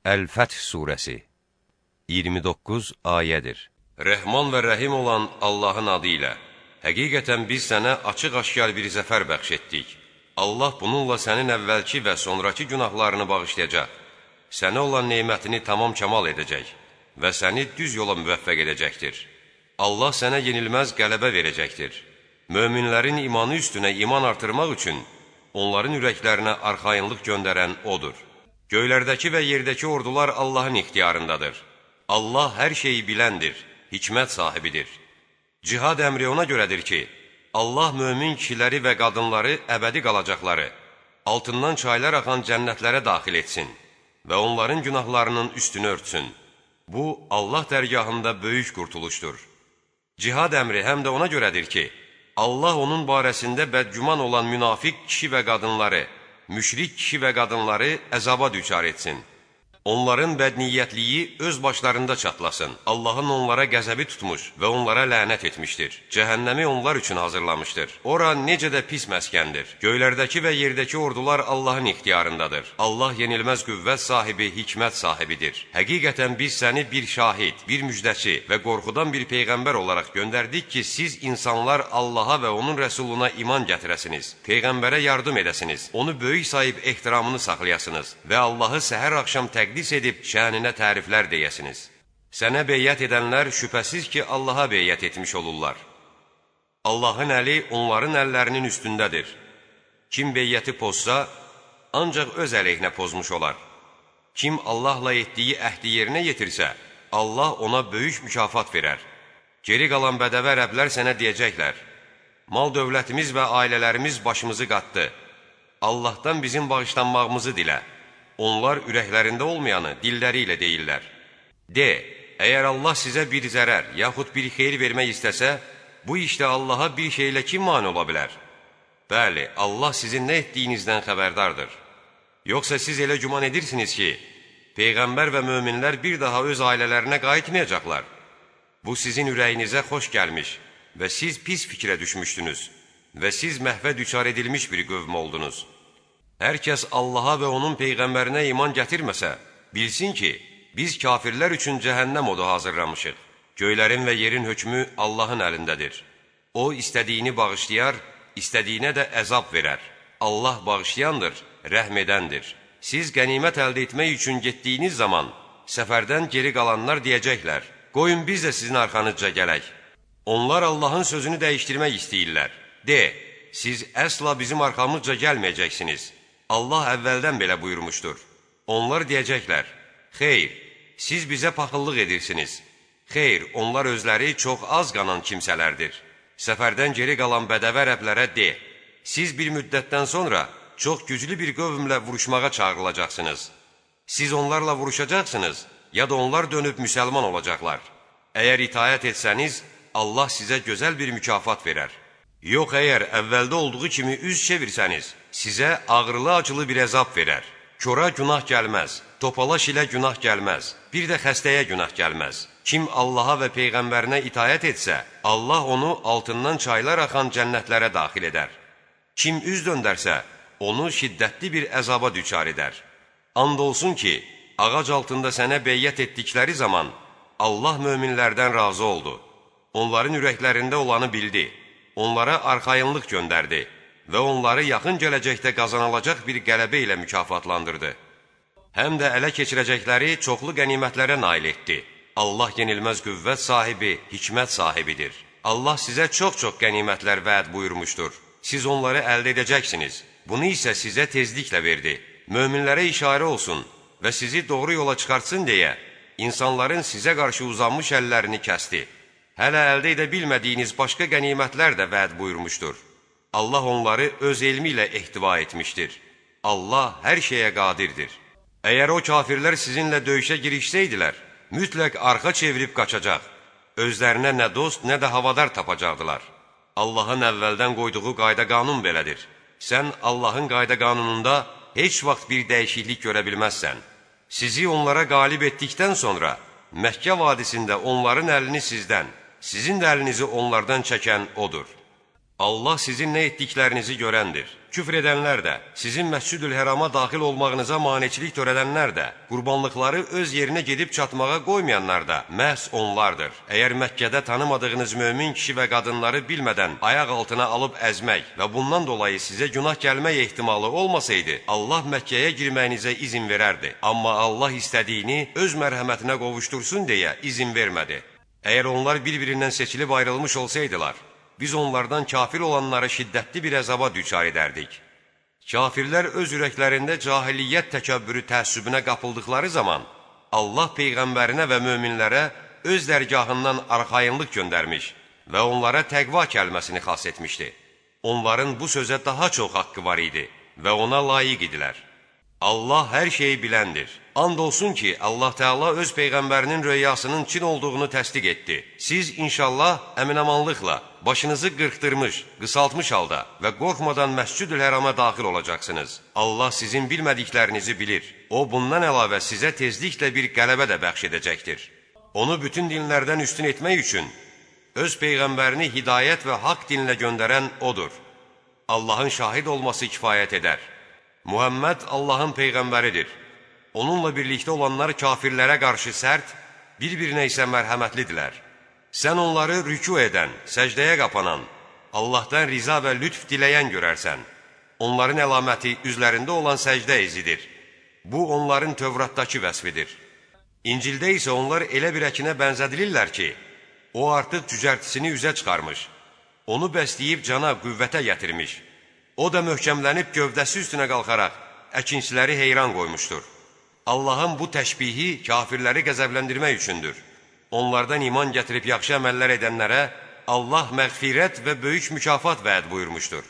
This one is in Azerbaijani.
Əl-Fəth surəsi 29 ayədir. Rəhman və rəhim olan Allahın adı ilə Həqiqətən biz sənə açıq-aşkar bir zəfər bəxş etdik. Allah bununla sənin əvvəlki və sonraki günahlarını bağışlayacaq. Sənə olan neymətini tamam kəmal edəcək və səni düz yola müvəffəq edəcəkdir. Allah sənə yenilməz qələbə verəcəkdir. Möminlərin imanı üstünə iman artırmaq üçün onların ürəklərinə arxayınlıq göndərən O'dur. Göylərdəki və yerdəki ordular Allahın ixtiyarındadır. Allah hər şeyi biləndir, hikmət sahibidir. Cihad əmri ona görədir ki, Allah mömin kişiləri və qadınları əbədi qalacaqları, altından çaylar axan cənnətlərə daxil etsin və onların günahlarının üstünü örtsün. Bu, Allah dərgahında böyük qurtuluşdur. Cihad əmri həm də ona görədir ki, Allah onun barəsində bədgüman olan münafiq kişi və qadınları, müşrik kişi və qadınları əzaba düçar etsin. Onların bədniyyətliyi öz başlarında çatlasın. Allahın onlara qəzəbi tutmuş və onlara lənət etmişdir. Cəhənnəmi onlar üçün hazırlamışdır. Ora necə də pis məskəndir. Göylərdəki və yerdəki ordular Allahın ixtiyarındadır. Allah yenilməz qüvvət sahibi, hikmət sahibidir. Həqiqətən biz səni bir şahid, bir müjdəçi və qorxudan bir peyğəmbər olaraq göndərdik ki, siz insanlar Allaha və onun rəsuluna iman gətirəsiniz, peyğəmbərə yardım edəsiniz, onu böyük sayıb ehtiramını saxlayasınız və Allahı səhər axşam təqdim təqdis edib şəninə təriflər deyəsiniz. Sənə beyyət edənlər şübhəsiz ki, Allaha beyyət etmiş olurlar. Allahın əli onların əllərinin üstündədir. Kim beyyəti pozsa, ancaq öz əleyhinə pozmuş olar. Kim Allahla etdiyi əhdi yerinə yetirsə, Allah ona böyük mükafat verər. Geri qalan bədəvə ərəblər sənə deyəcəklər, mal dövlətimiz və ailələrimiz başımızı qatdı. Allahdan bizim bağışlanmağımızı dilə. Onlar ürəklərində olmayanı dilləri ilə deyirlər. De, əgər Allah sizə bir zərər, yaxud bir xeyir vermək istəsə, bu işdə Allaha bir şeylə kim mani ola bilər? Bəli, Allah sizin nə etdiyinizdən xəbərdardır. Yoxsa siz elə güman edirsiniz ki, Peyğəmbər və möminlər bir daha öz ailələrinə qayıtmayacaqlar. Bu sizin ürəyinizə xoş gəlmiş və siz pis fikrə düşmüşdünüz və siz məhvə düçar edilmiş bir qövm oldunuz. Hər kəs Allaha və onun Peyğəmbərinə iman gətirməsə, bilsin ki, biz kafirlər üçün cəhənnəm odu hazırlamışıq. Göylərin və yerin hökmü Allahın əlindədir. O, istədiyini bağışlayar, istədiyinə də əzab verər. Allah bağışlayandır, rəhm edəndir. Siz qənimət əldə etmək üçün getdiyiniz zaman, səfərdən geri qalanlar deyəcəklər, qoyun biz də sizin arxanızca gələk. Onlar Allahın sözünü dəyişdirmək istəyirlər. De, siz əsla bizim arxamızca gəlməyəcəksiniz. Allah əvvəldən belə buyurmuşdur. Onlar deyəcəklər, xeyr, siz bizə paxıllıq edirsiniz. Xeyr, onlar özləri çox az qanan kimsələrdir. Səfərdən geri qalan bədəvə ərəblərə de, siz bir müddətdən sonra çox güclü bir qövmlə vuruşmağa çağrılacaqsınız. Siz onlarla vuruşacaqsınız, ya da onlar dönüb müsəlman olacaqlar. Əgər itayət etsəniz, Allah sizə gözəl bir mükafat verər. Yox, əgər əvvəldə olduğu kimi üz çevirsəniz, sizə ağrılı-acılı bir əzab verər. Kora günah gəlməz, topalaş ilə günah gəlməz, bir də xəstəyə günah gəlməz. Kim Allaha və Peyğəmbərinə itayət etsə, Allah onu altından çaylar axan cənnətlərə daxil edər. Kim üz döndərsə, onu şiddətli bir əzaba düçar edər. And olsun ki, ağac altında sənə beyyət etdikləri zaman Allah möminlərdən razı oldu. Onların ürəklərində olanı bildi onlara arxayınlıq göndərdi və onları yaxın gələcəkdə qazanılacaq bir qələbə ilə mükafatlandırdı. Həm də ələ keçirəcəkləri çoxlu qənimətlərə nail etdi. Allah yenilməz qüvvət sahibi, hikmət sahibidir. Allah sizə çox-çox qənimətlər vəd buyurmuşdur. Siz onları əldə edəcəksiniz. Bunu isə sizə tezliklə verdi. Möminlərə işarə olsun və sizi doğru yola çıxartsın deyə, insanların sizə qarşı uzanmış əllərini kəsti hələ əldə edə bilmədiyiniz başqa qənimətlər də vəd buyurmuşdur. Allah onları öz elmi ilə ehtiva etmişdir. Allah hər şeyə qadirdir. Əgər o kafirlər sizinlə döyüşə girişsəydilər, mütləq arxa çevirib qaçacaq. Özlərinə nə dost, nə də havadar tapacaqdılar. Allahın əvvəldən qoyduğu qayda qanun belədir. Sən Allahın qayda qanununda heç vaxt bir dəyişiklik görə bilməzsən. Sizi onlara qalib etdikdən sonra Məkkə vadisində onların əlini sizdən, sizin də əlinizi onlardan çəkən odur. Allah sizin nə etdiklərinizi görəndir. Küfr edənlər də, sizin Məscüdül Hərama daxil olmağınıza maneçilik törədənlər də, qurbanlıqları öz yerinə gedib çatmağa qoymayanlar da məhz onlardır. Əgər Məkkədə tanımadığınız mömin kişi və qadınları bilmədən ayaq altına alıb əzmək və bundan dolayı sizə günah gəlmək ehtimalı olmasaydı, Allah Məkkəyə girməyinizə izin verərdi. Amma Allah istədiyini öz mərhəmətinə qovuştursun deyə izin vermədi. Əgər onlar bir-birindən seçilib ayrılmış olsaydılar, biz onlardan kafir olanları şiddətli bir əzaba düçar edərdik. Kafirlər öz ürəklərində cahiliyyət təkəbbürü təəssübünə qapıldıqları zaman Allah Peyğəmbərinə və möminlərə öz dərgahından arxayınlıq göndərmiş və onlara təqva kəlməsini xas etmişdi. Onların bu sözə daha çox haqqı var idi və ona layiq idilər. Allah hər şeyi biləndir. And olsun ki, Allah Teala öz Peyğəmbərinin röyasının Çin olduğunu təsdiq etdi. Siz inşallah əminamanlıqla başınızı qırxdırmış, qısaltmış halda və qorxmadan Məscüdül Hərama daxil olacaqsınız. Allah sizin bilmədiklərinizi bilir. O, bundan əlavə sizə tezliklə bir qələbə də bəxş edəcəkdir. Onu bütün dinlərdən üstün etmək üçün öz Peyğəmbərini hidayət və haqq dinlə göndərən Odur. Allahın şahid olması kifayət edər. Muhammed Allahın Peyğəmbəridir. Onunla birlikdə olanlar kafirlərə qarşı sərt, bir-birinə isə mərhəmətlidirlər. Sən onları rüku edən, səcdəyə qapanan, Allahdan riza və lütf diləyən görərsən. Onların əlaməti üzlərində olan səcdə izidir. Bu, onların Tövratdakı vəsfidir. İncildə isə onlar elə bir əkinə bənzədilirlər ki, o artıq cücərtisini üzə çıxarmış, onu bəsləyib cana, qüvvətə gətirmiş. O da möhkəmlənib gövdəsi üstünə qalxaraq əkinçiləri heyran qoymuşdur. Allahın bu təşbihi kafirləri qəzəbləndirmək üçündür. Onlardan iman gətirib yaxşı əməllər edənlərə Allah məğfirət və böyük mükafat vəd buyurmuşdur.